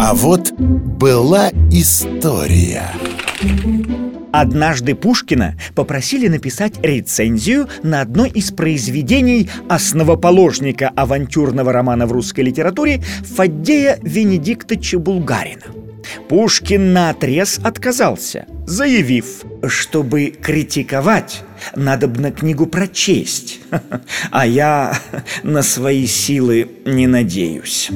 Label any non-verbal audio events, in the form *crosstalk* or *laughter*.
А вот была история. Однажды Пушкина попросили написать рецензию на одно из произведений основоположника авантюрного романа в русской литературе Фаддея Венедиктовича Булгарина. Пушкин наотрез отказался, заявив, чтобы критиковать, надо бы на книгу прочесть, *laughs* а я *laughs* на свои силы не надеюсь.